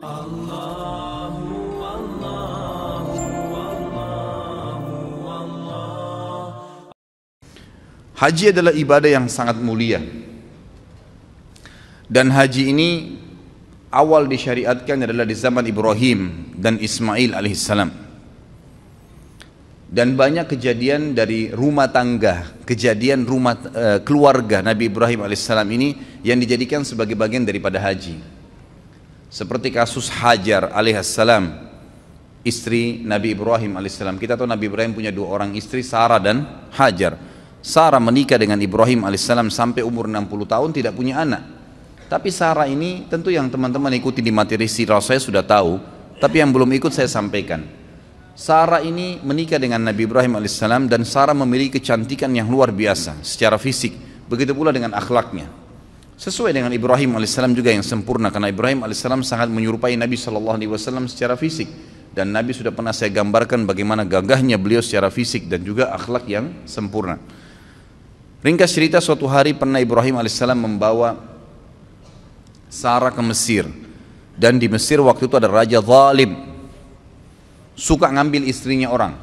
Haji adalah ibadah yang sangat mulia. Dan haji ini awal disyariatkan adalah di zaman Ibrahim dan Ismail alaihissalam. Dan banyak kejadian dari rumah tangga, kejadian rumah uh, keluarga Nabi Ibrahim alaihissalam ini yang dijadikan sebagai bagian daripada haji. Seperti kasus Hajar alaihissalam, istri Nabi Ibrahim alaihissalam. Kita tahu Nabi Ibrahim punya dua orang istri, Sarah dan Hajar. Sarah menikah dengan Ibrahim alaihissalam sampai umur 60 tahun tidak punya anak. Tapi Sarah ini tentu yang teman-teman ikuti di materi sirah saya sudah tahu, tapi yang belum ikut saya sampaikan. Sarah ini menikah dengan Nabi Ibrahim alaihissalam dan Sarah memiliki kecantikan yang luar biasa secara fisik, begitu pula dengan akhlaknya. Sesuai dengan Ibrahim alaihissalam juga yang sempurna karena Ibrahim alaihissalam sangat menyerupai Nabi sallallahu alaihi wasallam secara fisik dan Nabi sudah pernah saya gambarkan bagaimana gagahnya beliau secara fisik dan juga akhlak yang sempurna. Ringkas cerita suatu hari pernah Ibrahim alaihissalam membawa Sarah ke Mesir dan di Mesir waktu itu ada raja zalim suka ngambil istrinya orang.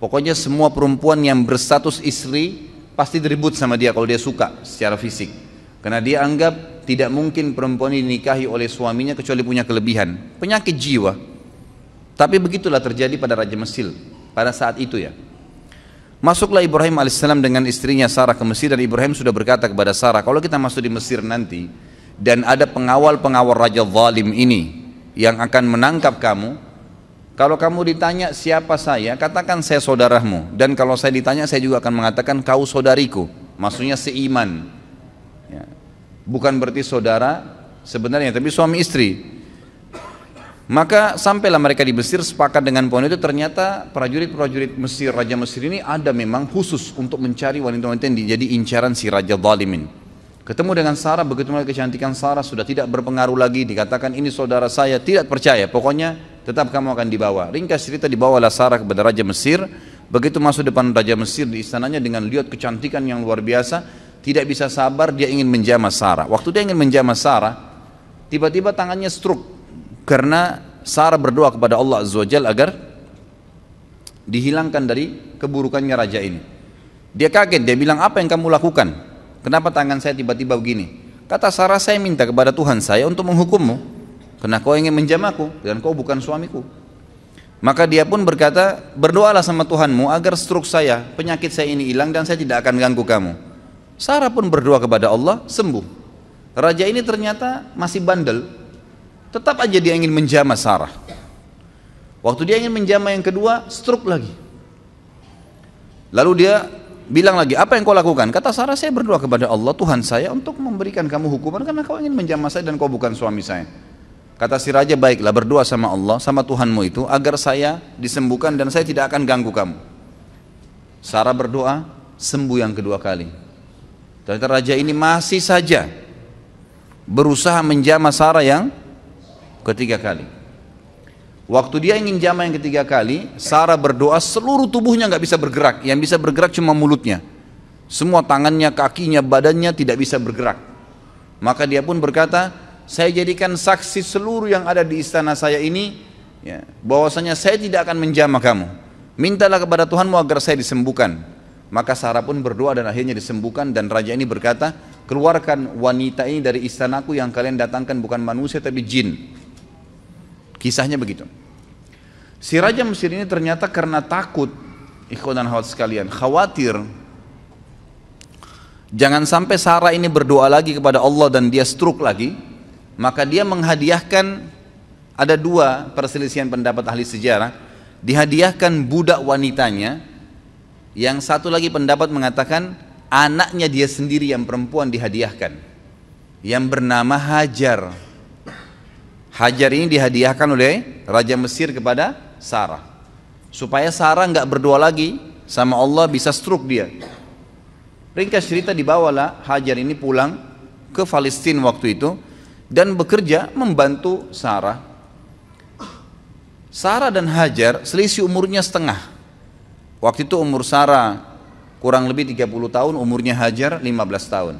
Pokoknya semua perempuan yang berstatus istri pasti diribut sama dia kalau dia suka secara fisik. Karena dia anggap tidak mungkin perempuan ini dinikahi oleh suaminya kecuali punya kelebihan, penyakit jiwa. Tapi begitulah terjadi pada Raja Mesir pada saat itu ya. Masuklah Ibrahim alaihissalam dengan istrinya Sarah ke Mesir dan Ibrahim sudah berkata kepada Sarah, kalau kita masuk di Mesir nanti dan ada pengawal-pengawal raja zalim ini yang akan menangkap kamu, kalau kamu ditanya siapa saya, katakan saya saudaramu. Dan kalau saya ditanya, saya juga akan mengatakan kau saudariku. Maksudnya seiman. Ya. Bukan berarti saudara sebenarnya, tapi suami istri. Maka sampailah mereka di Mesir sepakat dengan poin itu ternyata prajurit-prajurit Mesir, Raja Mesir ini ada memang khusus untuk mencari wanita-wanita yang jadi incaran si Raja Zalimin. Ketemu dengan Sarah, begitu mulai kecantikan Sarah sudah tidak berpengaruh lagi, dikatakan ini saudara saya, tidak percaya, pokoknya tetap kamu akan dibawa. Ringkas cerita dibawalah Sarah kepada Raja Mesir, begitu masuk depan Raja Mesir di istananya dengan lihat kecantikan yang luar biasa, tidak bisa sabar dia ingin menjamah Sarah. Waktu dia ingin menjamah Sarah, tiba-tiba tangannya stroke, karena Sarah berdoa kepada Allah Azza Jal agar dihilangkan dari keburukannya raja ini. Dia kaget, dia bilang apa yang kamu lakukan? Kenapa tangan saya tiba-tiba begini? Kata Sarah saya minta kepada Tuhan saya untuk menghukummu karena kau ingin menjamaku dan kau bukan suamiku. Maka dia pun berkata, berdoalah sama Tuhanmu agar stroke saya, penyakit saya ini hilang dan saya tidak akan ganggu kamu. Sarah pun berdoa kepada Allah, sembuh. Raja ini ternyata masih bandel, Tetap aja dia ingin menjamah Sarah. Waktu dia ingin menjamah yang kedua, stroke lagi. Lalu dia bilang lagi, apa yang kau lakukan? Kata Sarah, saya berdoa kepada Allah, Tuhan saya untuk memberikan kamu hukuman karena kau ingin menjamah saya dan kau bukan suami saya. Kata si raja, baiklah berdoa sama Allah, sama Tuhanmu itu, agar saya disembuhkan dan saya tidak akan ganggu kamu. Sarah berdoa, sembuh yang kedua kali. Ternyata raja ini masih saja berusaha menjamah Sarah yang ketiga kali. Waktu dia ingin jama yang ketiga kali, Sarah berdoa seluruh tubuhnya nggak bisa bergerak, yang bisa bergerak cuma mulutnya. Semua tangannya, kakinya, badannya tidak bisa bergerak. Maka dia pun berkata, saya jadikan saksi seluruh yang ada di istana saya ini, ya, bahwasanya saya tidak akan menjamah kamu. Mintalah kepada Tuhanmu agar saya disembuhkan. Maka Sarah pun berdoa dan akhirnya disembuhkan dan raja ini berkata, keluarkan wanita ini dari istanaku yang kalian datangkan bukan manusia tapi jin. Kisahnya begitu. Si Raja Mesir ini ternyata karena takut, ikhwan dan khawat sekalian, khawatir jangan sampai Sarah ini berdoa lagi kepada Allah dan dia stroke lagi, maka dia menghadiahkan ada dua perselisihan pendapat ahli sejarah, dihadiahkan budak wanitanya, yang satu lagi pendapat mengatakan anaknya dia sendiri yang perempuan dihadiahkan, yang bernama Hajar Hajar ini dihadiahkan oleh Raja Mesir kepada Sarah. Supaya Sarah nggak berdoa lagi sama Allah bisa stroke dia. Ringkas cerita dibawalah Hajar ini pulang ke Palestina waktu itu dan bekerja membantu Sarah. Sarah dan Hajar selisih umurnya setengah. Waktu itu umur Sarah kurang lebih 30 tahun, umurnya Hajar 15 tahun.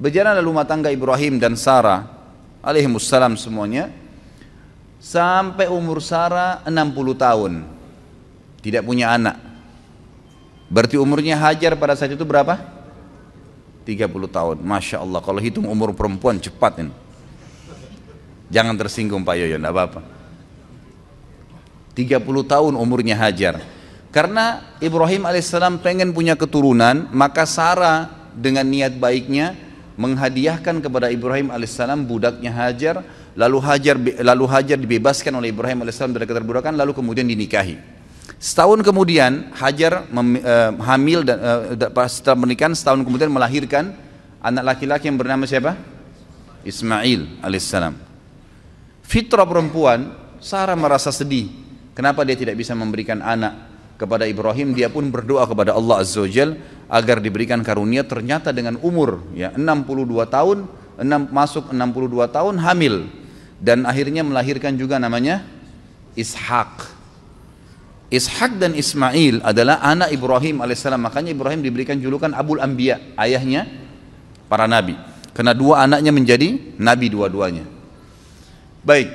Berjalan rumah tangga Ibrahim dan Sarah alaihimussalam semuanya sampai umur Sarah 60 tahun tidak punya anak berarti umurnya Hajar pada saat itu berapa? 30 tahun. Masya Allah kalau hitung umur perempuan cepat ini. Jangan tersinggung Pak Yoyo tidak apa-apa. 30 tahun umurnya Hajar. Karena Ibrahim alaihissalam pengen punya keturunan maka Sarah dengan niat baiknya menghadiahkan kepada Ibrahim alaihissalam budaknya Hajar. Lalu Hajar lalu Hajar dibebaskan oleh Ibrahim alaihissalam dari keterbudakan lalu kemudian dinikahi setahun kemudian Hajar mem, uh, hamil dan uh, setelah menikah setahun kemudian melahirkan anak laki-laki yang bernama siapa? Ismail alaihissalam. Fitrah perempuan Sarah merasa sedih. Kenapa dia tidak bisa memberikan anak kepada Ibrahim? Dia pun berdoa kepada Allah Azza Jal agar diberikan karunia ternyata dengan umur ya 62 tahun 6, masuk 62 tahun hamil. Dan akhirnya melahirkan juga namanya Ishak Ishak dan Ismail adalah anak Ibrahim alaihissalam. Makanya Ibrahim diberikan julukan Abul Anbiya ayahnya para nabi. Karena dua anaknya menjadi nabi dua-duanya. Baik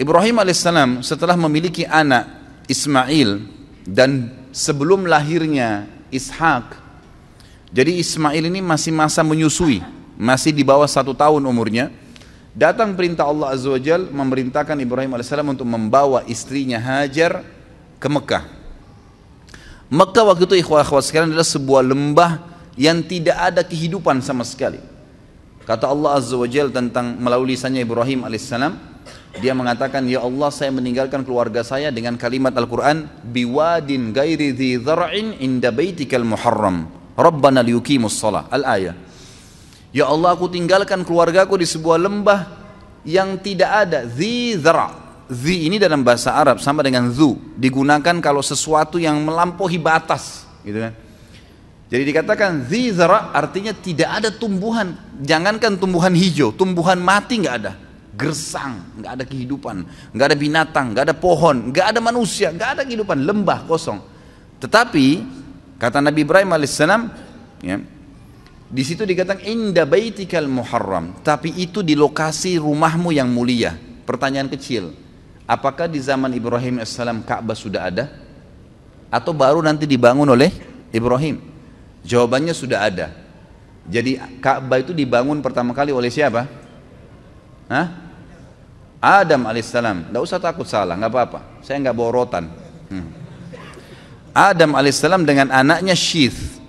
Ibrahim alaihissalam setelah memiliki anak Ismail dan sebelum lahirnya Ishak jadi Ismail ini masih masa menyusui masih di bawah satu tahun umurnya. Datang perintah Allah Azza wa Jal memerintahkan Ibrahim AS untuk membawa istrinya Hajar ke Mekah Mekah waktu itu ikhwah ikhwah sekalian adalah sebuah lembah yang tidak ada kehidupan sama sekali kata Allah Azza wa Jal tentang melalui lisannya Ibrahim alaihissalam dia mengatakan, Ya Allah saya meninggalkan keluarga saya dengan kalimat Al-Quran, Biwadin gairi dhi dhar'in inda baitikal muharram. Rabbana liyukimus salah. Al-ayah. Ya Allah aku tinggalkan keluargaku di sebuah lembah yang tidak ada. Dhi dhar' Dhi ini dalam bahasa Arab sama dengan zu. Digunakan kalau sesuatu yang melampaui batas. Gitu kan. Jadi dikatakan dhi dhar' artinya tidak ada tumbuhan. Jangankan tumbuhan hijau, tumbuhan mati nggak ada gersang, nggak ada kehidupan, nggak ada binatang, nggak ada pohon, nggak ada manusia, nggak ada kehidupan, lembah kosong. Tetapi kata Nabi Ibrahim alaihissalam, ya, di situ dikatakan inda baitikal muharram, tapi itu di lokasi rumahmu yang mulia. Pertanyaan kecil, apakah di zaman Ibrahim alaihissalam Ka'bah sudah ada? Atau baru nanti dibangun oleh Ibrahim? Jawabannya sudah ada. Jadi Ka'bah itu dibangun pertama kali oleh siapa? Hah? Adam alaihissalam. Tidak usah takut salah, nggak apa-apa. Saya nggak bawa rotan. Hmm. Adam alaihissalam dengan anaknya Syith.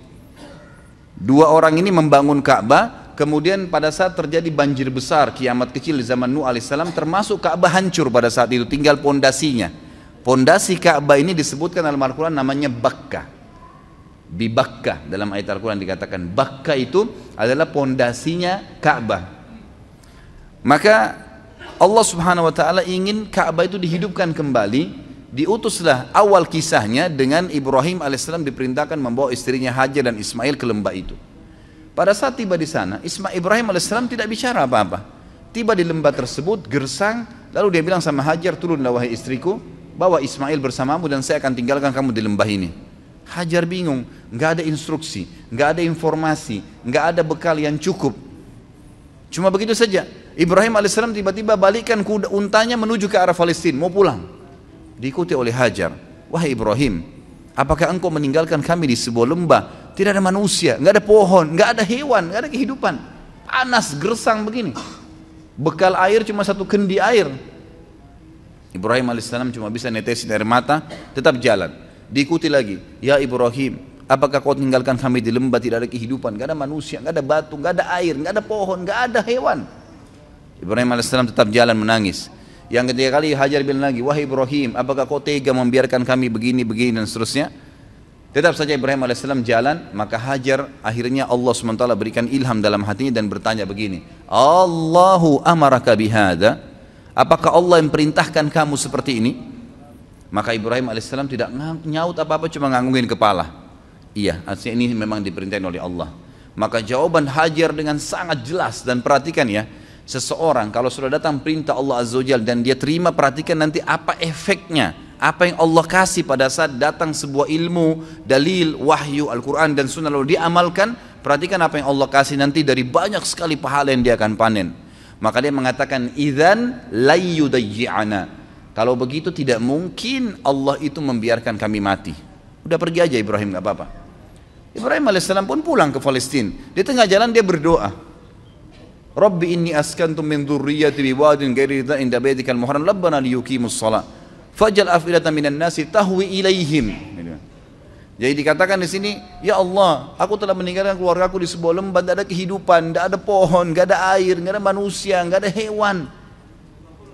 Dua orang ini membangun Ka'bah. Kemudian pada saat terjadi banjir besar, kiamat kecil di zaman Nuh alaihissalam, termasuk Ka'bah hancur pada saat itu, tinggal pondasinya. Pondasi Ka'bah ini disebutkan dalam Al-Quran namanya Bakka. Bibakka dalam ayat Al-Quran dikatakan Bakka itu adalah pondasinya Ka'bah maka Allah Subhanahu wa taala ingin Ka'bah itu dihidupkan kembali. Diutuslah awal kisahnya dengan Ibrahim alaihissalam diperintahkan membawa istrinya Hajar dan Ismail ke lembah itu. Pada saat tiba di sana, Ismail Ibrahim alaihissalam tidak bicara apa-apa. Tiba di lembah tersebut, gersang, lalu dia bilang sama Hajar, turunlah wahai istriku, bawa Ismail bersamamu dan saya akan tinggalkan kamu di lembah ini. Hajar bingung, nggak ada instruksi, nggak ada informasi, nggak ada bekal yang cukup. Cuma begitu saja. Ibrahim alaihissalam tiba-tiba balikkan kuda untanya menuju ke arah Palestina, mau pulang. Diikuti oleh Hajar. Wahai Ibrahim, apakah engkau meninggalkan kami di sebuah lembah? Tidak ada manusia, nggak ada pohon, nggak ada hewan, nggak ada kehidupan. Panas, gersang begini. Bekal air cuma satu kendi air. Ibrahim alaihissalam cuma bisa netesin air mata, tetap jalan. Diikuti lagi, ya Ibrahim, apakah kau tinggalkan kami di lembah tidak ada kehidupan, nggak ada manusia, nggak ada batu, nggak ada air, nggak ada pohon, nggak ada hewan. Ibrahim AS tetap jalan menangis. Yang ketiga kali Hajar bilang lagi, wahai Ibrahim, apakah kau tega membiarkan kami begini, begini dan seterusnya? Tetap saja Ibrahim AS jalan, maka Hajar akhirnya Allah SWT berikan ilham dalam hatinya dan bertanya begini, Allahu amaraka bihada, apakah Allah yang perintahkan kamu seperti ini? Maka Ibrahim AS tidak nyaut apa-apa, cuma nganggungin kepala. Iya, artinya ini memang diperintahkan oleh Allah. Maka jawaban Hajar dengan sangat jelas dan perhatikan ya, seseorang kalau sudah datang perintah Allah Azza wa dan dia terima perhatikan nanti apa efeknya apa yang Allah kasih pada saat datang sebuah ilmu dalil wahyu Al-Quran dan sunnah lalu diamalkan perhatikan apa yang Allah kasih nanti dari banyak sekali pahala yang dia akan panen Maka dia mengatakan idzan layyudayyi'ana. Kalau begitu tidak mungkin Allah itu membiarkan kami mati. Udah pergi aja Ibrahim nggak apa-apa. Ibrahim alaihissalam pun pulang ke Palestina. Di tengah jalan dia berdoa. Rabbi inni askantum min dhurriyyati biwadin ghairi inda baitikal muharram rabbana liyuqimus shalah. Fajal afidatan minan nasi tahwi ilaihim. Jadi dikatakan di sini, ya Allah, aku telah meninggalkan keluargaku di sebuah lembah, tidak ada kehidupan, tidak ada pohon, tidak ada air, tidak ada manusia, tidak ada hewan.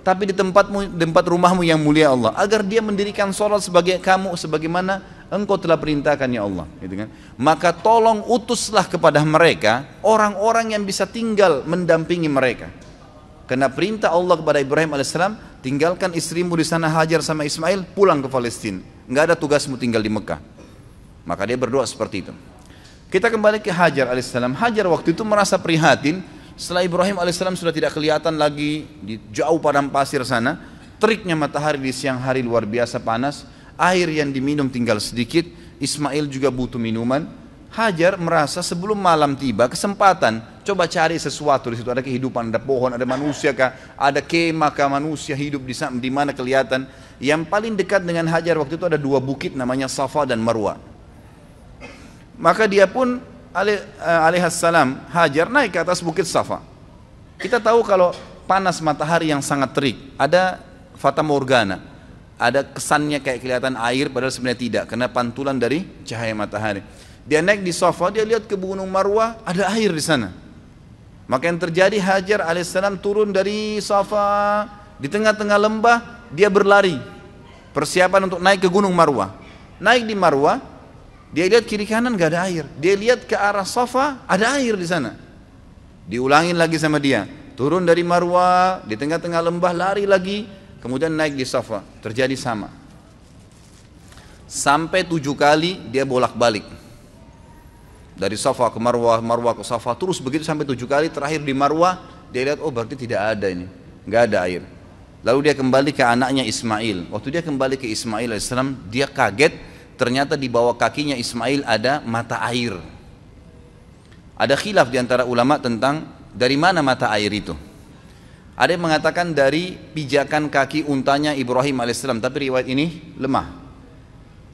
Tapi di tempatmu, tempat rumahmu yang mulia Allah, agar dia mendirikan sholat sebagai kamu, sebagaimana engkau telah perintahkan ya Allah. Gitu kan? Maka tolong utuslah kepada mereka orang-orang yang bisa tinggal mendampingi mereka. Karena perintah Allah kepada Ibrahim alaihissalam, tinggalkan istrimu di sana Hajar sama Ismail, pulang ke Palestina. Enggak ada tugasmu tinggal di Mekah. Maka dia berdoa seperti itu. Kita kembali ke Hajar alaihissalam. Hajar waktu itu merasa prihatin setelah Ibrahim alaihissalam sudah tidak kelihatan lagi di jauh padang pasir sana. Teriknya matahari di siang hari luar biasa panas. Air yang diminum tinggal sedikit. Ismail juga butuh minuman. Hajar merasa sebelum malam tiba kesempatan coba cari sesuatu di situ. Ada kehidupan ada pohon ada manusia kah? Ada kemah kah? Manusia hidup di di mana kelihatan? Yang paling dekat dengan Hajar waktu itu ada dua bukit namanya Safa dan Marwa. Maka dia pun eh, alaihissalam Hajar naik ke atas bukit Safa. Kita tahu kalau panas matahari yang sangat terik, ada fata morgana, ada kesannya kayak kelihatan air padahal sebenarnya tidak karena pantulan dari cahaya matahari. Dia naik di Safa, dia lihat ke Gunung Marwah, ada air di sana. Maka yang terjadi Hajar alaihissalam turun dari Safa di tengah-tengah lembah, dia berlari. Persiapan untuk naik ke Gunung Marwah. Naik di Marwah, dia lihat kiri kanan gak ada air. Dia lihat ke arah Safa, ada air di sana. Diulangin lagi sama dia. Turun dari Marwah, di tengah-tengah lembah lari lagi, kemudian naik di Safa. Terjadi sama. Sampai tujuh kali dia bolak-balik. Dari Safa ke Marwah, Marwah ke Safa, terus begitu sampai tujuh kali. Terakhir di Marwah, dia lihat, oh berarti tidak ada ini. Nggak ada air. Lalu dia kembali ke anaknya Ismail. Waktu dia kembali ke Ismail AS, dia kaget ternyata di bawah kakinya Ismail ada mata air. Ada khilaf di antara ulama tentang dari mana mata air itu. Ada yang mengatakan dari pijakan kaki untanya Ibrahim alaihissalam, tapi riwayat ini lemah.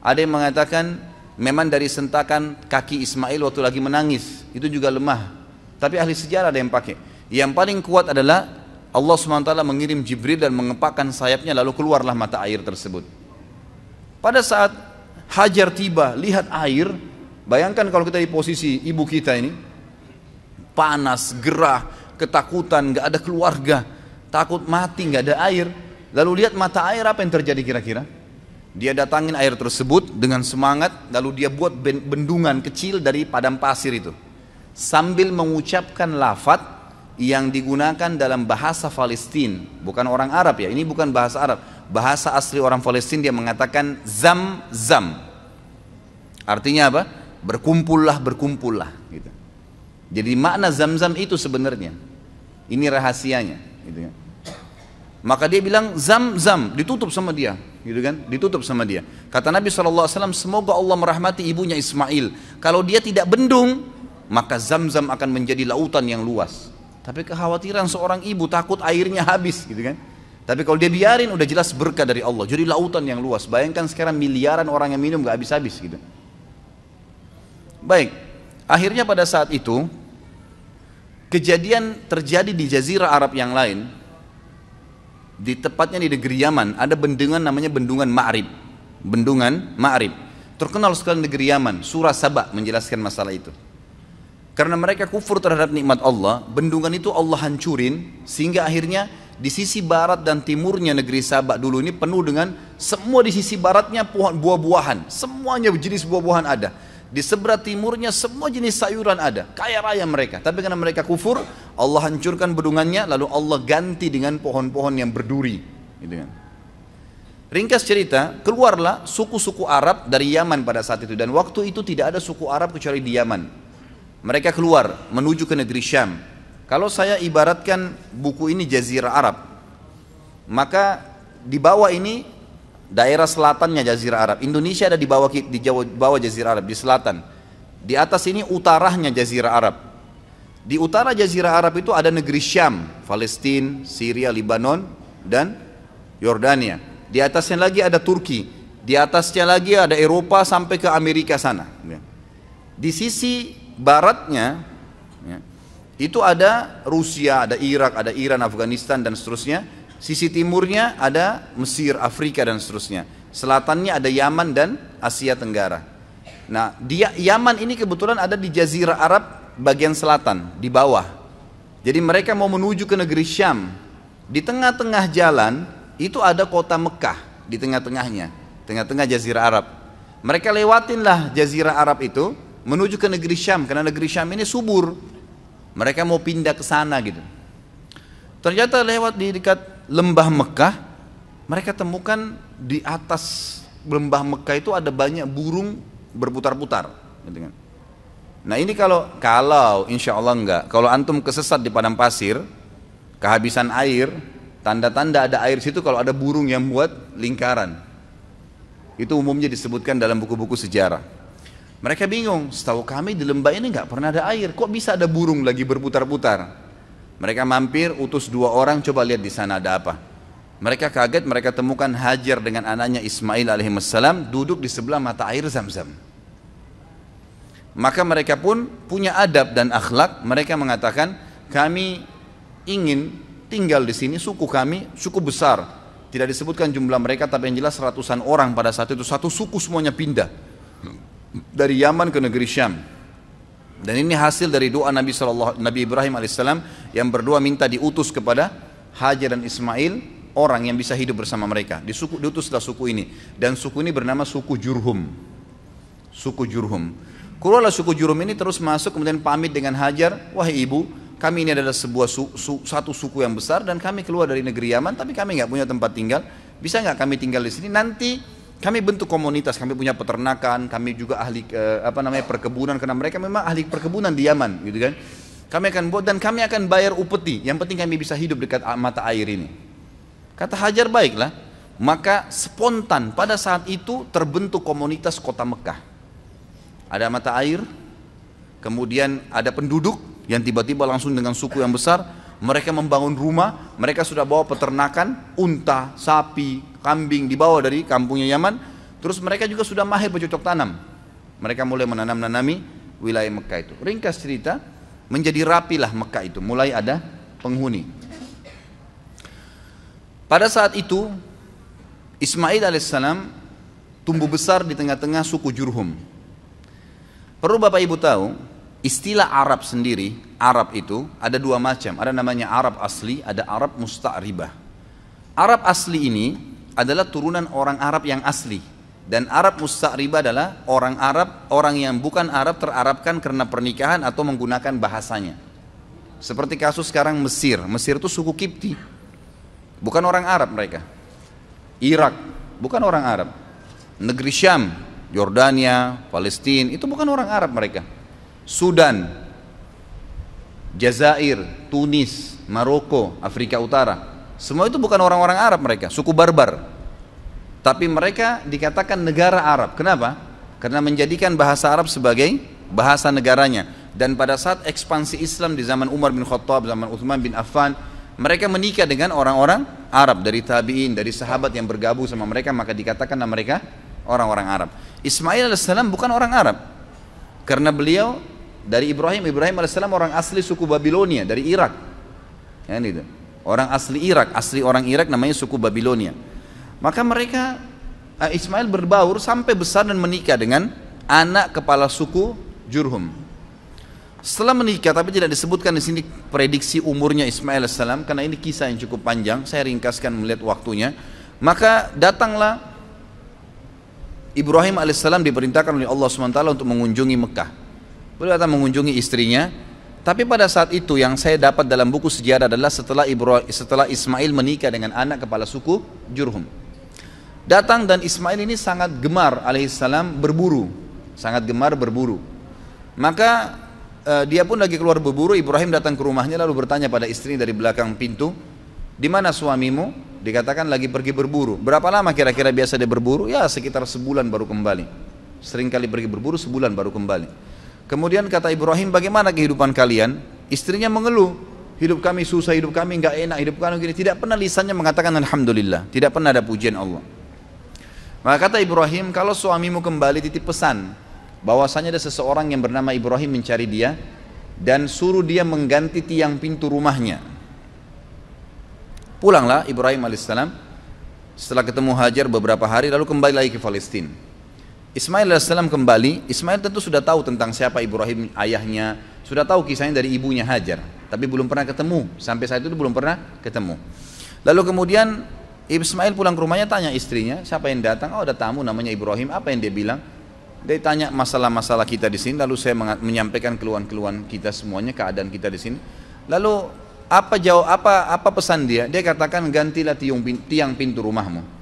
Ada yang mengatakan memang dari sentakan kaki Ismail waktu lagi menangis, itu juga lemah. Tapi ahli sejarah ada yang pakai. Yang paling kuat adalah Allah SWT mengirim Jibril dan mengepakkan sayapnya lalu keluarlah mata air tersebut. Pada saat Hajar tiba, lihat air. Bayangkan kalau kita di posisi ibu kita ini, panas, gerah, ketakutan, nggak ada keluarga, takut mati, nggak ada air. Lalu lihat mata air apa yang terjadi kira-kira? Dia datangin air tersebut dengan semangat, lalu dia buat bendungan kecil dari padang pasir itu. Sambil mengucapkan lafat yang digunakan dalam bahasa Palestina, bukan orang Arab ya, ini bukan bahasa Arab bahasa asli orang Palestina dia mengatakan zam zam. Artinya apa? Berkumpullah, berkumpullah. Gitu. Jadi makna zam-zam itu sebenarnya. Ini rahasianya. Gitu kan. Maka dia bilang zam-zam, ditutup sama dia. Gitu kan? Ditutup sama dia. Kata Nabi SAW, semoga Allah merahmati ibunya Ismail. Kalau dia tidak bendung, maka zam-zam akan menjadi lautan yang luas. Tapi kekhawatiran seorang ibu takut airnya habis gitu kan. Tapi kalau dia biarin udah jelas berkah dari Allah. Jadi lautan yang luas. Bayangkan sekarang miliaran orang yang minum gak habis-habis gitu. Baik, akhirnya pada saat itu kejadian terjadi di jazirah Arab yang lain. Di tepatnya di negeri Yaman ada bendungan namanya bendungan Ma'rib. Bendungan Ma'rib. Terkenal sekali negeri Yaman. Surah Sabah menjelaskan masalah itu. Karena mereka kufur terhadap nikmat Allah, bendungan itu Allah hancurin sehingga akhirnya di sisi barat dan timurnya negeri Sabak dulu ini penuh dengan semua di sisi baratnya buah-buahan, semuanya jenis buah-buahan ada. Di sebelah timurnya semua jenis sayuran ada, kaya raya mereka. Tapi karena mereka kufur, Allah hancurkan bendungannya, lalu Allah ganti dengan pohon-pohon yang berduri. Gitu kan. Ringkas cerita, keluarlah suku-suku Arab dari Yaman pada saat itu dan waktu itu tidak ada suku Arab kecuali di Yaman. Mereka keluar menuju ke negeri Syam kalau saya ibaratkan buku ini Jazirah Arab, maka di bawah ini daerah selatannya Jazirah Arab. Indonesia ada di bawah di bawah Jazirah Arab di selatan. Di atas ini utaranya Jazirah Arab. Di utara Jazirah Arab itu ada negeri Syam, Palestina, Syria, Lebanon, dan Yordania. Di atasnya lagi ada Turki. Di atasnya lagi ada Eropa sampai ke Amerika sana. Ya. Di sisi baratnya ya, itu ada Rusia, ada Irak, ada Iran, Afghanistan dan seterusnya. Sisi timurnya ada Mesir, Afrika dan seterusnya. Selatannya ada Yaman dan Asia Tenggara. Nah, dia Yaman ini kebetulan ada di Jazirah Arab bagian selatan, di bawah. Jadi mereka mau menuju ke negeri Syam. Di tengah-tengah jalan itu ada kota Mekah di tengah-tengahnya, tengah-tengah Jazirah Arab. Mereka lewatinlah Jazirah Arab itu menuju ke negeri Syam karena negeri Syam ini subur. Mereka mau pindah ke sana gitu. Ternyata lewat di dekat lembah Mekah, mereka temukan di atas lembah Mekah itu ada banyak burung berputar-putar. Nah ini kalau kalau insya Allah enggak, kalau antum kesesat di padang pasir, kehabisan air, tanda-tanda ada air situ kalau ada burung yang buat lingkaran. Itu umumnya disebutkan dalam buku-buku sejarah. Mereka bingung, setahu kami di lembah ini nggak pernah ada air, kok bisa ada burung lagi berputar-putar? Mereka mampir, utus dua orang, coba lihat di sana ada apa. Mereka kaget, mereka temukan Hajar dengan anaknya Ismail alaihissalam duduk di sebelah mata air zam-zam. Maka mereka pun punya adab dan akhlak. Mereka mengatakan, kami ingin tinggal di sini, suku kami suku besar. Tidak disebutkan jumlah mereka, tapi yang jelas ratusan orang pada saat itu. Satu suku semuanya pindah. Dari Yaman ke negeri Syam. Dan ini hasil dari doa Nabi SAW, Nabi Ibrahim alaihissalam yang berdua minta diutus kepada Hajar dan Ismail orang yang bisa hidup bersama mereka. Di suku, diutuslah suku ini dan suku ini bernama suku Jurhum. Suku Jurhum. Keluarlah suku Jurum ini terus masuk kemudian pamit dengan Hajar, wahai ibu, kami ini adalah sebuah su, su, satu suku yang besar dan kami keluar dari negeri Yaman, tapi kami nggak punya tempat tinggal. Bisa nggak kami tinggal di sini? Nanti kami bentuk komunitas, kami punya peternakan, kami juga ahli eh, apa namanya perkebunan karena mereka memang ahli perkebunan di Yaman, gitu kan? Kami akan buat dan kami akan bayar upeti. Yang penting kami bisa hidup dekat mata air ini. Kata Hajar baiklah, maka spontan pada saat itu terbentuk komunitas kota Mekah ada mata air, kemudian ada penduduk yang tiba-tiba langsung dengan suku yang besar, mereka membangun rumah, mereka sudah bawa peternakan, unta, sapi, kambing dibawa dari kampungnya Yaman, terus mereka juga sudah mahir bercocok tanam. Mereka mulai menanam-nanami wilayah Mekah itu. Ringkas cerita, menjadi rapilah Mekah itu, mulai ada penghuni. Pada saat itu, Ismail alaihissalam tumbuh besar di tengah-tengah suku Jurhum. Perlu Bapak Ibu tahu, istilah Arab sendiri, Arab itu ada dua macam. Ada namanya Arab asli, ada Arab musta'ribah. Arab asli ini adalah turunan orang Arab yang asli. Dan Arab musta'ribah adalah orang Arab, orang yang bukan Arab terarabkan karena pernikahan atau menggunakan bahasanya. Seperti kasus sekarang Mesir. Mesir itu suku Kipti. Bukan orang Arab mereka. Irak, bukan orang Arab. Negeri Syam, Yordania, Palestina, itu bukan orang Arab mereka. Sudan, Jazair, Tunis, Maroko, Afrika Utara, semua itu bukan orang-orang Arab mereka, suku barbar. Tapi mereka dikatakan negara Arab. Kenapa? Karena menjadikan bahasa Arab sebagai bahasa negaranya. Dan pada saat ekspansi Islam di zaman Umar bin Khattab, zaman Uthman bin Affan, mereka menikah dengan orang-orang Arab dari tabi'in, dari sahabat yang bergabung sama mereka, maka dikatakan mereka orang-orang Arab. Ismail alaihissalam bukan orang Arab. Karena beliau dari Ibrahim, Ibrahim alaihissalam orang asli suku Babilonia dari Irak. Ya, itu. Orang asli Irak, asli orang Irak namanya suku Babilonia. Maka mereka eh, Ismail berbaur sampai besar dan menikah dengan anak kepala suku Jurhum. Setelah menikah, tapi tidak disebutkan di sini prediksi umurnya Ismail alaihissalam karena ini kisah yang cukup panjang. Saya ringkaskan melihat waktunya. Maka datanglah Ibrahim alaihissalam diperintahkan oleh Allah SWT untuk mengunjungi Mekah. Beliau datang mengunjungi istrinya, tapi pada saat itu yang saya dapat dalam buku sejarah adalah setelah Ibrahim, setelah Ismail menikah dengan anak kepala suku Jurhum. Datang dan Ismail ini sangat gemar alaihissalam berburu, sangat gemar berburu. Maka uh, dia pun lagi keluar berburu, Ibrahim datang ke rumahnya lalu bertanya pada istri dari belakang pintu, di mana suamimu? Dikatakan lagi pergi berburu. Berapa lama kira-kira biasa dia berburu? Ya sekitar sebulan baru kembali. Sering kali pergi berburu sebulan baru kembali. Kemudian kata Ibrahim, bagaimana kehidupan kalian? Istrinya mengeluh, hidup kami susah, hidup kami nggak enak, hidup kami gini. Tidak pernah lisannya mengatakan Alhamdulillah, tidak pernah ada pujian Allah. Maka kata Ibrahim, kalau suamimu kembali titip pesan, bahwasanya ada seseorang yang bernama Ibrahim mencari dia, dan suruh dia mengganti tiang pintu rumahnya. Pulanglah Ibrahim alaihissalam setelah ketemu Hajar beberapa hari lalu kembali lagi ke Palestina. Ismail alaihissalam kembali, Ismail tentu sudah tahu tentang siapa Ibrahim ayahnya, sudah tahu kisahnya dari ibunya Hajar, tapi belum pernah ketemu, sampai saat itu belum pernah ketemu. Lalu kemudian Ismail pulang ke rumahnya tanya istrinya, siapa yang datang? Oh ada tamu namanya Ibrahim, apa yang dia bilang? Dia tanya masalah-masalah kita di sini, lalu saya menyampaikan keluhan-keluhan kita semuanya, keadaan kita di sini. Lalu apa jawab apa apa pesan dia? Dia katakan gantilah tiang pintu rumahmu.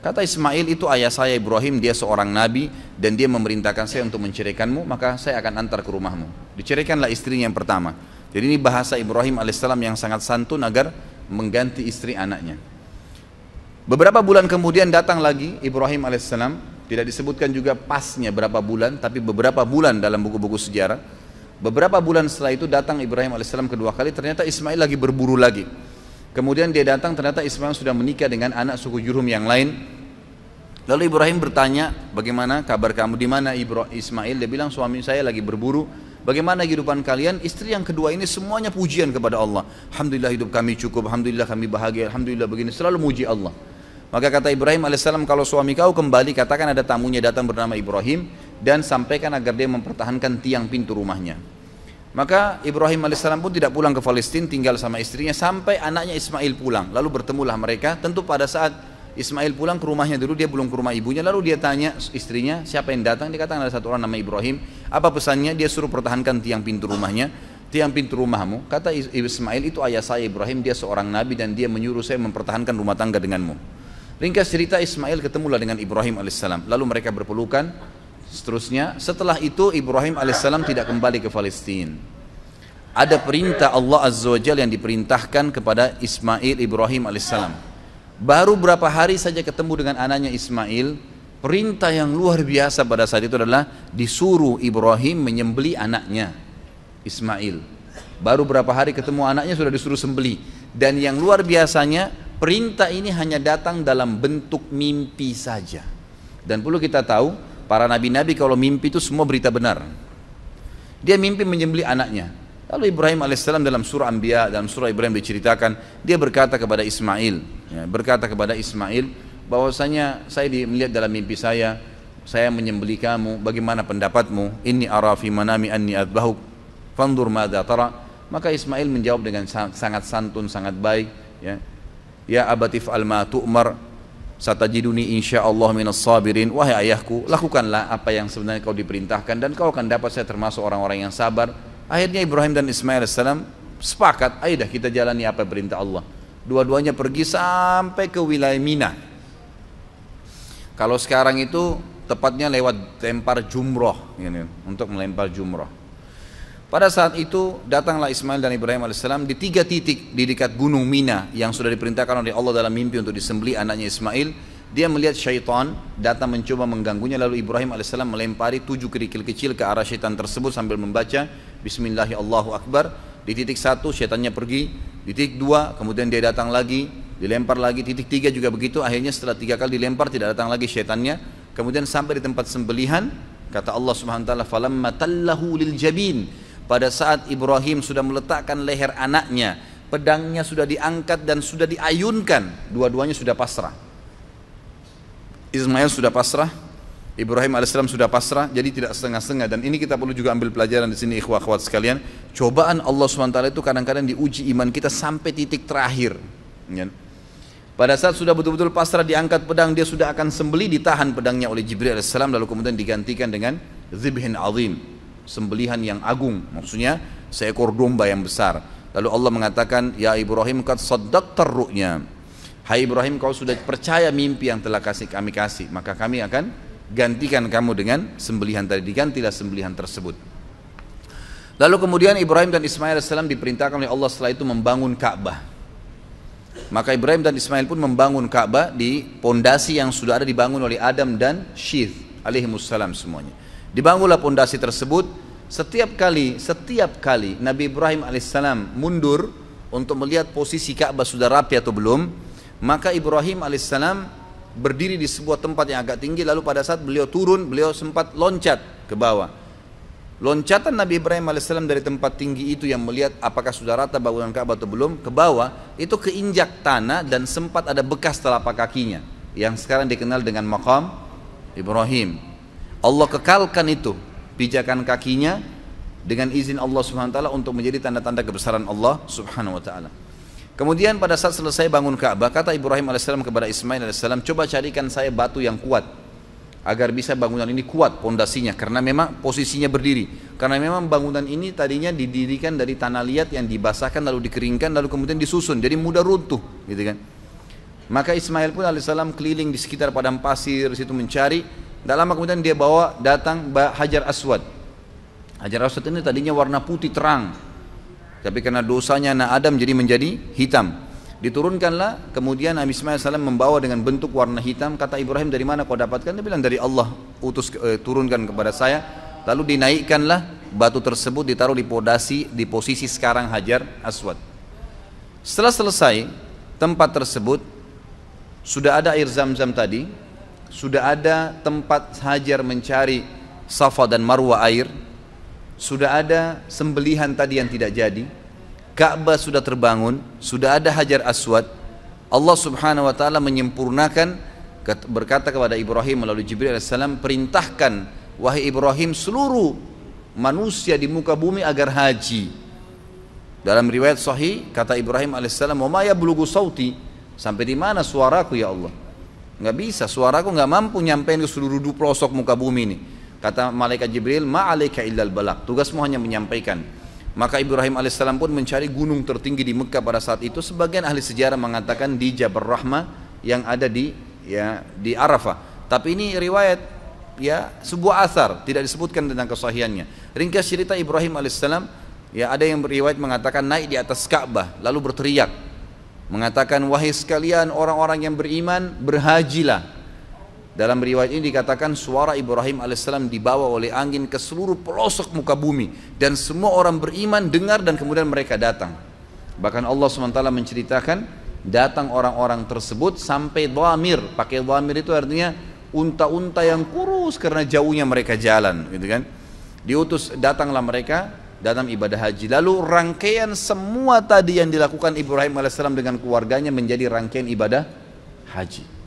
Kata Ismail itu ayah saya Ibrahim, dia seorang nabi dan dia memerintahkan saya untuk menceraikanmu, maka saya akan antar ke rumahmu. Diceraikanlah istrinya yang pertama. Jadi ini bahasa Ibrahim alaihissalam yang sangat santun agar mengganti istri anaknya. Beberapa bulan kemudian datang lagi Ibrahim alaihissalam, tidak disebutkan juga pasnya berapa bulan, tapi beberapa bulan dalam buku-buku sejarah. Beberapa bulan setelah itu datang Ibrahim alaihissalam kedua kali, ternyata Ismail lagi berburu lagi. Kemudian dia datang ternyata Ismail sudah menikah dengan anak suku Jurum yang lain. Lalu Ibrahim bertanya, bagaimana kabar kamu di mana Ismail? Dia bilang suami saya lagi berburu. Bagaimana kehidupan kalian? Istri yang kedua ini semuanya pujian kepada Allah. Alhamdulillah hidup kami cukup, Alhamdulillah kami bahagia, Alhamdulillah begini. Selalu muji Allah. Maka kata Ibrahim alaihissalam kalau suami kau kembali katakan ada tamunya datang bernama Ibrahim dan sampaikan agar dia mempertahankan tiang pintu rumahnya. Maka Ibrahim alaihissalam pun tidak pulang ke Palestina, tinggal sama istrinya sampai anaknya Ismail pulang. Lalu bertemulah mereka. Tentu pada saat Ismail pulang ke rumahnya dulu, dia belum ke rumah ibunya. Lalu dia tanya istrinya, siapa yang datang? Dia katakan ada satu orang nama Ibrahim. Apa pesannya? Dia suruh pertahankan tiang pintu rumahnya. Tiang pintu rumahmu. Kata Ismail, itu ayah saya Ibrahim, dia seorang nabi dan dia menyuruh saya mempertahankan rumah tangga denganmu. Ringkas cerita Ismail ketemulah dengan Ibrahim alaihissalam. Lalu mereka berpelukan, Seterusnya, setelah itu Ibrahim alaihissalam tidak kembali ke Palestina. Ada perintah Allah Azza wa Jal yang diperintahkan kepada Ismail Ibrahim alaihissalam. Baru berapa hari saja ketemu dengan anaknya Ismail, perintah yang luar biasa pada saat itu adalah disuruh Ibrahim menyembeli anaknya Ismail. Baru berapa hari ketemu anaknya sudah disuruh sembeli. Dan yang luar biasanya perintah ini hanya datang dalam bentuk mimpi saja. Dan perlu kita tahu Para nabi-nabi kalau mimpi itu semua berita benar. Dia mimpi menyembelih anaknya. Lalu Ibrahim alaihissalam dalam surah Anbiya, dalam surah Ibrahim diceritakan, dia berkata kepada Ismail, ya, berkata kepada Ismail, bahwasanya saya melihat dalam mimpi saya, saya menyembelih kamu, bagaimana pendapatmu? Ini arafi manami anni adbahuk, fandur madha tara. Maka Ismail menjawab dengan sangat santun, sangat baik, ya. Ya abatif al ma satajiduni insyaallah minas sabirin. Wahai ayahku lakukanlah apa yang sebenarnya kau diperintahkan dan kau akan dapat. Saya termasuk orang-orang yang sabar. Akhirnya Ibrahim dan Ismail AS sepakat ayo dah kita jalani apa perintah Allah. Dua-duanya pergi sampai ke wilayah Mina. Kalau sekarang itu tepatnya lewat lempar jumroh ini, untuk melempar jumroh pada saat itu datanglah Ismail dan Ibrahim alaihissalam di tiga titik di dekat gunung Mina yang sudah diperintahkan oleh Allah dalam mimpi untuk disembeli anaknya Ismail. Dia melihat syaitan datang mencoba mengganggunya lalu Ibrahim alaihissalam melempari tujuh kerikil kecil ke arah syaitan tersebut sambil membaca Bismillahirrahmanirrahim. Di titik satu syaitannya pergi, di titik dua kemudian dia datang lagi, dilempar lagi, titik tiga juga begitu. Akhirnya setelah tiga kali dilempar tidak datang lagi syaitannya. Kemudian sampai di tempat sembelihan kata Allah Subhanahu wa taala falamma pada saat Ibrahim sudah meletakkan leher anaknya, pedangnya sudah diangkat dan sudah diayunkan, dua-duanya sudah pasrah. Ismail sudah pasrah, Ibrahim alaihissalam sudah pasrah, jadi tidak setengah-setengah. Dan ini kita perlu juga ambil pelajaran di sini ikhwah akhwat sekalian. Cobaan Allah SWT itu kadang-kadang diuji iman kita sampai titik terakhir. Ya. Pada saat sudah betul-betul pasrah diangkat pedang, dia sudah akan sembeli, ditahan pedangnya oleh Jibril alaihissalam, lalu kemudian digantikan dengan zibhin azim sembelihan yang agung. Maksudnya seekor domba yang besar. Lalu Allah mengatakan ya Ibrahim kat saddaq terru'nya Hai Ibrahim kau sudah percaya mimpi yang telah kasih kami kasih. Maka kami akan gantikan kamu dengan sembelihan tadi. Digantilah sembelihan tersebut. Lalu kemudian Ibrahim dan Ismail AS diperintahkan oleh Allah setelah itu membangun Ka'bah. Maka Ibrahim dan Ismail pun membangun Ka'bah di pondasi yang sudah ada dibangun oleh Adam dan Syith alaihi semuanya. Dibangunlah pondasi tersebut Setiap kali, setiap kali Nabi Ibrahim alaihissalam mundur untuk melihat posisi Ka'bah sudah rapi atau belum, maka Ibrahim alaihissalam berdiri di sebuah tempat yang agak tinggi lalu pada saat beliau turun beliau sempat loncat ke bawah. Loncatan Nabi Ibrahim alaihissalam dari tempat tinggi itu yang melihat apakah sudah rata bangunan Ka'bah atau belum ke bawah itu keinjak tanah dan sempat ada bekas telapak kakinya yang sekarang dikenal dengan makam Ibrahim. Allah kekalkan itu pijakan kakinya dengan izin Allah Subhanahu wa taala untuk menjadi tanda-tanda kebesaran Allah Subhanahu wa taala. Kemudian pada saat selesai bangun Ka'bah, kata Ibrahim alaihissalam kepada Ismail alaihissalam, coba carikan saya batu yang kuat agar bisa bangunan ini kuat pondasinya karena memang posisinya berdiri. Karena memang bangunan ini tadinya didirikan dari tanah liat yang dibasahkan lalu dikeringkan lalu kemudian disusun, jadi mudah runtuh, gitu kan. Maka Ismail pun alaihissalam keliling di sekitar padang pasir situ mencari tidak lama kemudian dia bawa datang Hajar Aswad. Hajar Aswad ini tadinya warna putih terang. Tapi karena dosanya anak Adam jadi menjadi hitam. Diturunkanlah, kemudian Nabi Ismail salam membawa dengan bentuk warna hitam. Kata Ibrahim dari mana kau dapatkan? Dia bilang dari Allah utus eh, turunkan kepada saya. Lalu dinaikkanlah batu tersebut ditaruh di podasi di posisi sekarang Hajar Aswad. Setelah selesai tempat tersebut sudah ada air zam-zam tadi sudah ada tempat Hajar mencari Safa dan Marwa air, sudah ada sembelihan tadi yang tidak jadi, Ka'bah sudah terbangun, sudah ada Hajar Aswad. Allah Subhanahu wa taala menyempurnakan berkata kepada Ibrahim melalui Jibril alaihissalam perintahkan wahai Ibrahim seluruh manusia di muka bumi agar haji. Dalam riwayat sahih kata Ibrahim alaihissalam, "Wa ma yablughu sauti?" Sampai di mana suaraku ya Allah? Nggak bisa suaraku nggak mampu nyampein ke seluruh pelosok muka bumi ini. Kata malaikat Jibril ma'alaika illal balak tugasmu hanya menyampaikan. Maka Ibrahim alaihissalam pun mencari gunung tertinggi di Mekah pada saat itu. Sebagian ahli sejarah mengatakan di Jabal Rahmah yang ada di ya di Arafah. Tapi ini riwayat ya sebuah asar. Tidak disebutkan tentang kesahihannya. Ringkas cerita Ibrahim alaihissalam ya ada yang beriwayat mengatakan naik di atas Ka'bah lalu berteriak mengatakan wahai sekalian orang-orang yang beriman berhajilah. Dalam riwayat ini dikatakan suara Ibrahim alaihissalam dibawa oleh angin ke seluruh pelosok muka bumi dan semua orang beriman dengar dan kemudian mereka datang. Bahkan Allah SWT menceritakan datang orang-orang tersebut sampai dhamir. Pakai dhamir itu artinya unta-unta yang kurus karena jauhnya mereka jalan gitu kan? Diutus datanglah mereka dalam ibadah haji. Lalu rangkaian semua tadi yang dilakukan Ibrahim alaihissalam dengan keluarganya menjadi rangkaian ibadah haji.